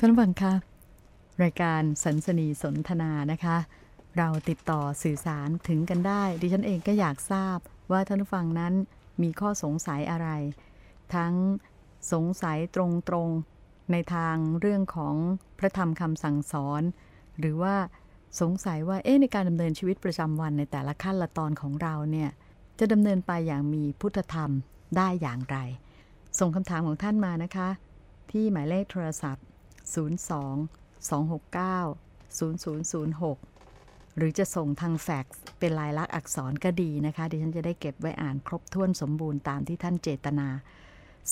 ท่านผู้ฟังคะรายการสันสนีสนทนานะคะ เราติดต่อสื่อสารถึงกันได้ ดิฉันเองก็อยากทราบว่าท่านผู้ฟังนั้นมีข้อสงสัยอะไร ทั้งสงสัยตรงๆในทางเรื่องของพระธรรมคำสั่งสอน หรือว่าสงสัยว่าเอ๊ะในการดำเนินชีวิตประจำวันในแต่ละขั้นละตอนของเราเนี่ยจะดำเนินไปอย่างมีพุทธธรรมได้อย่างไร ส่งคำถามของท่านมานะคะ ที่หมายเลขโทรศัพท์ 02 269 0006 หรือจะส่งทางแฟกซ์เป็นลายลักษณ์อักษรก็ดีนะคะดิฉันจะได้เก็บไว้อ่านครบถ้วนสมบูรณ์ตามที่ท่านเจตนา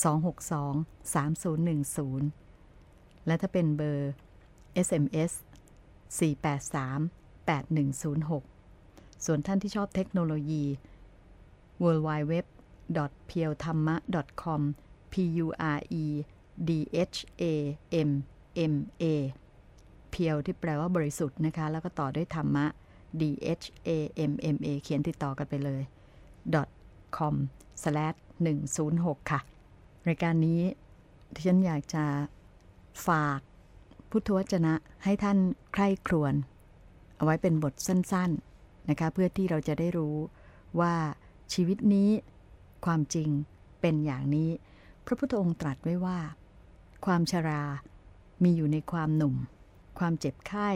262 3010 และถ้าเป็นเบอร์ SMS 483 8106 ส่วนท่านที่ชอบเทคโนโลยี w w w p e e t h a m m a com p u r e d h a m m a เพียวที่แปลว่าบริสุทธิ์นะคะ แล้วก็ต่อด้วยธรรมะ d h a m m a เขียนติดต่อกันไปเลย com slash 106 ค่ะ รายการนี้ที่ฉันอยากจะฝากพุทธวจนะให้ท่านใคร่ครวญเอาไว้เป็นบทสั้น ๆนะคะ เพื่อที่เราจะได้รู้ว่าชีวิตนี้ความจริงเป็นอย่างนี้ พระพุทธองค์ตรัสไว้ว่า ความชรา มีอยู่ในความหนุ่ม ความเจ็บไข้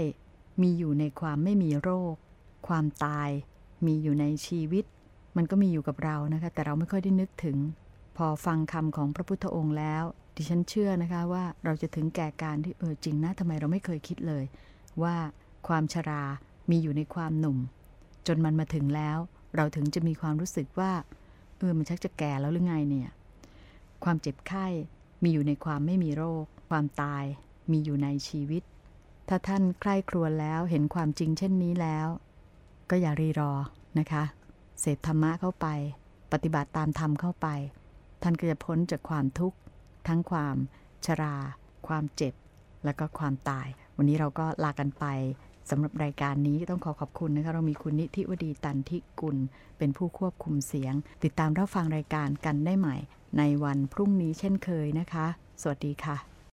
มีอยู่ในความไม่มีโรค ความตาย มีอยู่ในชีวิต มันก็มีอยู่กับเรานะคะ แต่เราไม่ค่อยได้นึกถึง พอฟังคำของพระพุทธองค์แล้ว ดิฉันเชื่อนะคะว่าเราจะถึงแก่การที่เออจริงนะทำไมเราไม่เคยคิดเลย ว่าความชรา มีอยู่ในความหนุ่ม จนมันมาถึงแล้ว เราถึงจะมีความรู้สึกว่าเออมันชักจะแก่แล้วหรือไงเนี่ย ความเจ็บไข้ มีอยู่ในความไม่มีโรค ความตาย มีอยู่ในชีวิต ถ้าท่านใคร่ครวญแล้วเห็นความจริงเช่นนี้แล้ว ก็อย่ารีรอนะคะ เสพธรรมะเข้าไป ปฏิบัติตามธรรมเข้าไป ท่านก็จะพ้นจากความทุกข์ ทั้งความชรา ความเจ็บ และก็ความตาย วันนี้เราก็ลากันไปสำหรับรายการนี้ต้องขอขอบคุณนะคะเรามีคุณนิธิวดีตันทิกุล เป็นผู้ควบคุมเสียง ติดตามรับฟังรายการกันได้ใหม่ ในวันพรุ่งนี้เช่นเคยนะคะ สวัสดีค่ะ